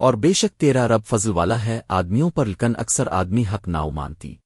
اور بے شک تیرا رب فضل والا ہے، آدمیوں پر لکن اکثر آدمی حق ناؤ مانتی۔